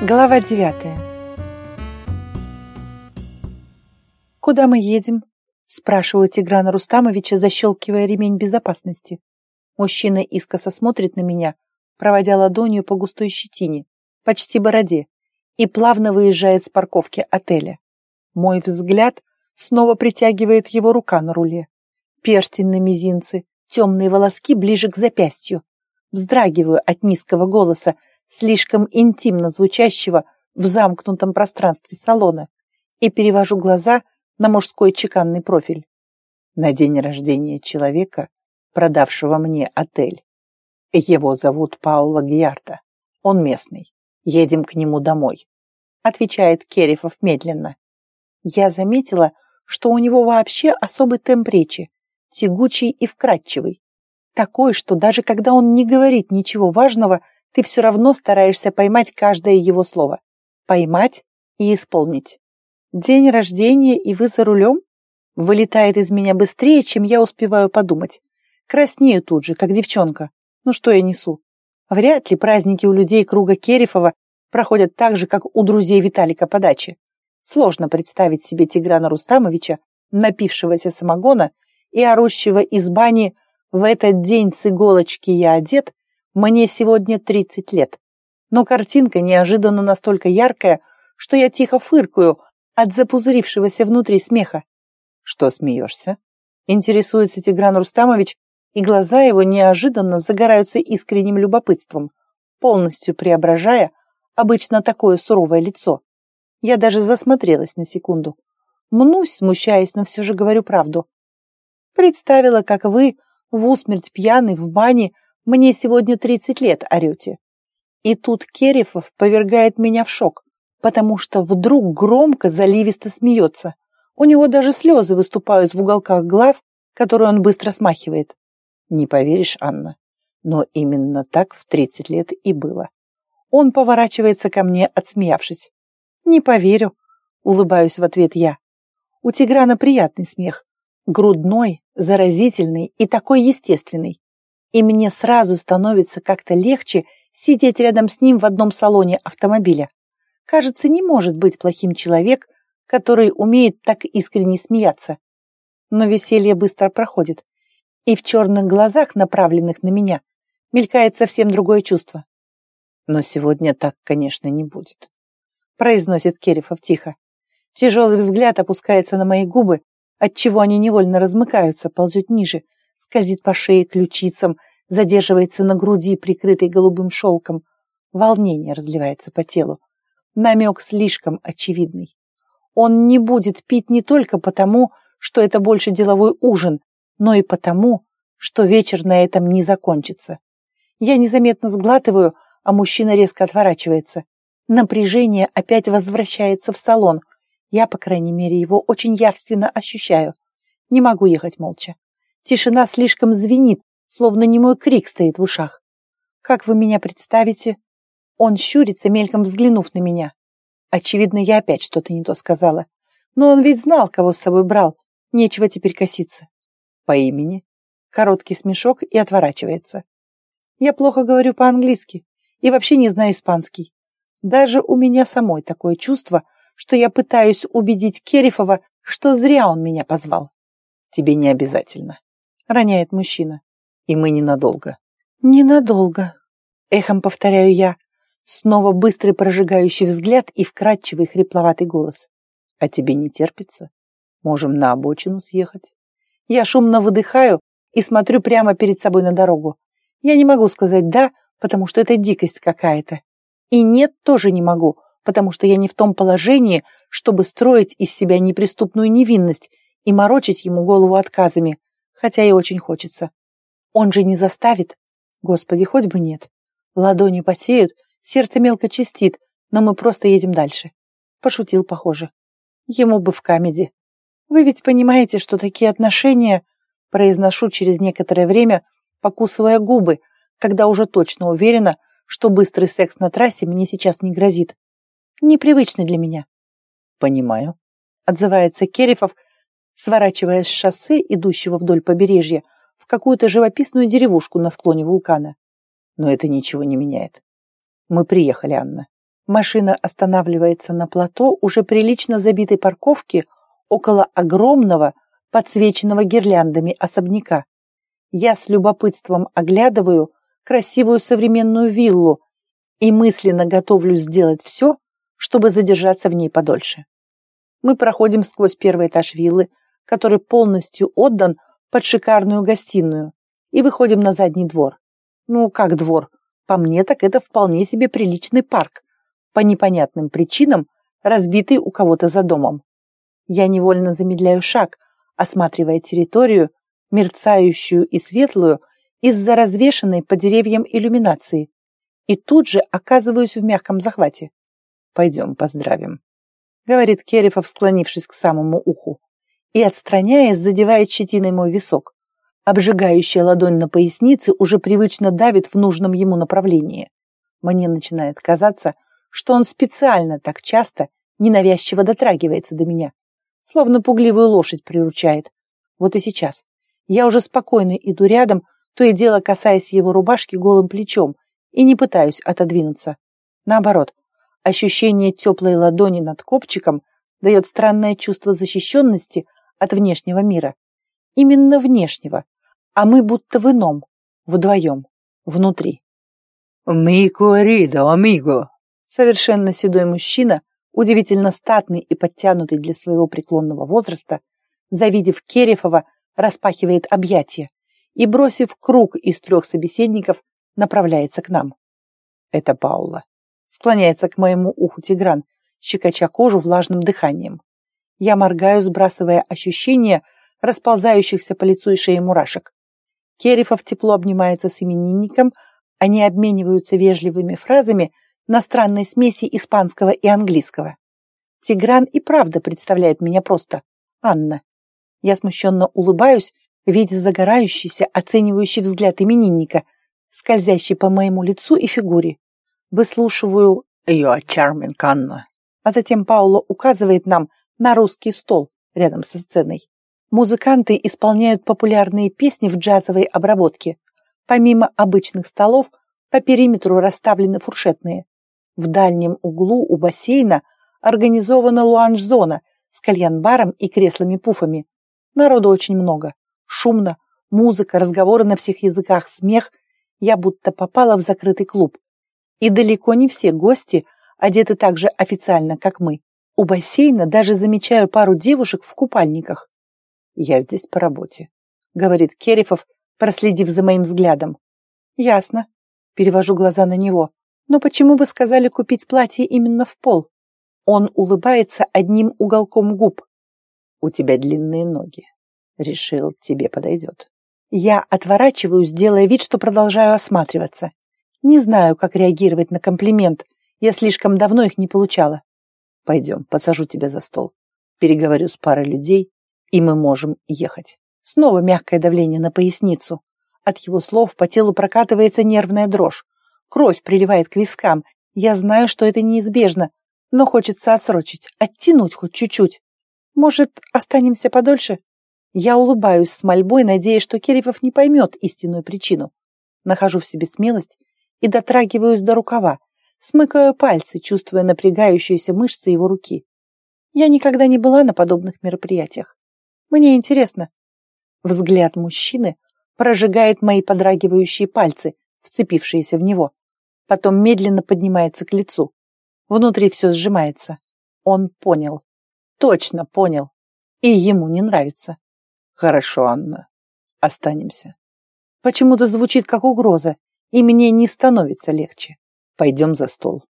Глава девятая. «Куда мы едем?» – спрашиваю Тиграна Рустамовича, защелкивая ремень безопасности. Мужчина искоса смотрит на меня, проводя ладонью по густой щетине, почти бороде, и плавно выезжает с парковки отеля. Мой взгляд снова притягивает его рука на руле. Перстень на мизинце, темные волоски ближе к запястью. Вздрагиваю от низкого голоса, слишком интимно звучащего в замкнутом пространстве салона, и перевожу глаза на мужской чеканный профиль. На день рождения человека, продавшего мне отель. Его зовут Пауло Гьярта. Он местный. Едем к нему домой. Отвечает Керифов медленно. Я заметила, что у него вообще особый темп речи, тягучий и вкрадчивый. Такой, что даже когда он не говорит ничего важного, ты все равно стараешься поймать каждое его слово. Поймать и исполнить. День рождения, и вы за рулем? Вылетает из меня быстрее, чем я успеваю подумать. Краснею тут же, как девчонка. Ну что я несу? Вряд ли праздники у людей круга Керифова проходят так же, как у друзей Виталика по даче. Сложно представить себе Тиграна Рустамовича, напившегося самогона и орущего из бани «В этот день с иголочки я одет, мне сегодня 30 лет, но картинка неожиданно настолько яркая, что я тихо фыркаю от запузырившегося внутри смеха. Что смеешься? Интересуется Тигран Рустамович, и глаза его неожиданно загораются искренним любопытством, полностью преображая обычно такое суровое лицо. Я даже засмотрелась на секунду. Мнусь, смущаясь, но все же говорю правду. Представила, как вы, в усмерть пьяный, в бане, мне сегодня 30 лет орете. И тут Керифов повергает меня в шок, потому что вдруг громко, заливисто смеется. У него даже слезы выступают в уголках глаз, которые он быстро смахивает. Не поверишь, Анна, но именно так в 30 лет и было. Он поворачивается ко мне, отсмеявшись. Не поверю, улыбаюсь в ответ я. У Тиграна приятный смех, грудной, заразительный и такой естественный и мне сразу становится как-то легче сидеть рядом с ним в одном салоне автомобиля. Кажется, не может быть плохим человек, который умеет так искренне смеяться. Но веселье быстро проходит, и в черных глазах, направленных на меня, мелькает совсем другое чувство. Но сегодня так, конечно, не будет, произносит Керифов тихо. Тяжелый взгляд опускается на мои губы, отчего они невольно размыкаются, ползут ниже, скользит по шее, ключицам, задерживается на груди, прикрытой голубым шелком. Волнение разливается по телу. Намек слишком очевидный. Он не будет пить не только потому, что это больше деловой ужин, но и потому, что вечер на этом не закончится. Я незаметно сглатываю, а мужчина резко отворачивается. Напряжение опять возвращается в салон. Я, по крайней мере, его очень явственно ощущаю. Не могу ехать молча. Тишина слишком звенит, словно не мой крик стоит в ушах. «Как вы меня представите?» Он щурится, мельком взглянув на меня. Очевидно, я опять что-то не то сказала. Но он ведь знал, кого с собой брал. Нечего теперь коситься. По имени. Короткий смешок и отворачивается. Я плохо говорю по-английски и вообще не знаю испанский. Даже у меня самой такое чувство, что я пытаюсь убедить Керифова, что зря он меня позвал. Тебе не обязательно роняет мужчина. И мы ненадолго. Ненадолго. Эхом повторяю я. Снова быстрый прожигающий взгляд и вкрадчивый хрипловатый голос. А тебе не терпится? Можем на обочину съехать. Я шумно выдыхаю и смотрю прямо перед собой на дорогу. Я не могу сказать «да», потому что это дикость какая-то. И «нет» тоже не могу, потому что я не в том положении, чтобы строить из себя неприступную невинность и морочить ему голову отказами хотя и очень хочется. Он же не заставит. Господи, хоть бы нет. Ладони потеют, сердце мелко чистит, но мы просто едем дальше. Пошутил, похоже. Ему бы в камеди. Вы ведь понимаете, что такие отношения... Произношу через некоторое время, покусывая губы, когда уже точно уверена, что быстрый секс на трассе мне сейчас не грозит. Непривычно для меня. Понимаю. Отзывается Керифов, сворачивая с шоссе, идущего вдоль побережья, в какую-то живописную деревушку на склоне вулкана. Но это ничего не меняет. Мы приехали, Анна. Машина останавливается на плато уже прилично забитой парковки около огромного, подсвеченного гирляндами особняка. Я с любопытством оглядываю красивую современную виллу и мысленно готовлю сделать все, чтобы задержаться в ней подольше. Мы проходим сквозь первый этаж виллы, который полностью отдан под шикарную гостиную, и выходим на задний двор. Ну, как двор? По мне, так это вполне себе приличный парк, по непонятным причинам разбитый у кого-то за домом. Я невольно замедляю шаг, осматривая территорию, мерцающую и светлую из-за развешенной по деревьям иллюминации, и тут же оказываюсь в мягком захвате. «Пойдем поздравим», — говорит Керифов, склонившись к самому уху, и, отстраняясь, задевает щетиной мой висок. Обжигающая ладонь на пояснице уже привычно давит в нужном ему направлении. Мне начинает казаться, что он специально так часто ненавязчиво дотрагивается до меня, словно пугливую лошадь приручает. Вот и сейчас. Я уже спокойно иду рядом, то и дело касаясь его рубашки голым плечом, и не пытаюсь отодвинуться. Наоборот, ощущение теплой ладони над копчиком дает странное чувство защищенности от внешнего мира. Именно внешнего, а мы будто в ином, вдвоем, внутри. «Мико ридо, амиго!» Совершенно седой мужчина, удивительно статный и подтянутый для своего преклонного возраста, завидев Керефова, распахивает объятия и, бросив круг из трех собеседников, направляется к нам. Это Паула. Склоняется к моему уху Тигран, щекоча кожу влажным дыханием. Я моргаю, сбрасывая ощущение расползающихся по лицу и шее мурашек. Керифов тепло обнимается с именинником, они обмениваются вежливыми фразами на странной смеси испанского и английского. Тигран и правда представляет меня просто Анна. Я смущенно улыбаюсь, видя загорающийся, оценивающий взгляд именинника, скользящий по моему лицу и фигуре. Выслушиваю «You are charming, Анна», а затем Пауло указывает нам на русский стол рядом со сценой. Музыканты исполняют популярные песни в джазовой обработке. Помимо обычных столов, по периметру расставлены фуршетные. В дальнем углу у бассейна организована луанж-зона с кальян-баром и креслами-пуфами. Народу очень много. Шумно, музыка, разговоры на всех языках, смех. Я будто попала в закрытый клуб. И далеко не все гости одеты так же официально, как мы. У бассейна даже замечаю пару девушек в купальниках. «Я здесь по работе», — говорит Керифов, проследив за моим взглядом. «Ясно». Перевожу глаза на него. «Но почему вы сказали купить платье именно в пол?» Он улыбается одним уголком губ. «У тебя длинные ноги. Решил, тебе подойдет». Я отворачиваюсь, делая вид, что продолжаю осматриваться. Не знаю, как реагировать на комплимент. Я слишком давно их не получала. Пойдем, посажу тебя за стол. Переговорю с парой людей, и мы можем ехать. Снова мягкое давление на поясницу. От его слов по телу прокатывается нервная дрожь. Кровь приливает к вискам. Я знаю, что это неизбежно, но хочется отсрочить, оттянуть хоть чуть-чуть. Может, останемся подольше? Я улыбаюсь с мольбой, надеясь, что Керепов не поймет истинную причину. Нахожу в себе смелость и дотрагиваюсь до рукава, смыкаю пальцы, чувствуя напрягающиеся мышцы его руки. Я никогда не была на подобных мероприятиях. Мне интересно. Взгляд мужчины прожигает мои подрагивающие пальцы, вцепившиеся в него. Потом медленно поднимается к лицу. Внутри все сжимается. Он понял. Точно понял. И ему не нравится. Хорошо, Анна. Останемся. Почему-то звучит как угроза, и мне не становится легче. Пойдем за стол.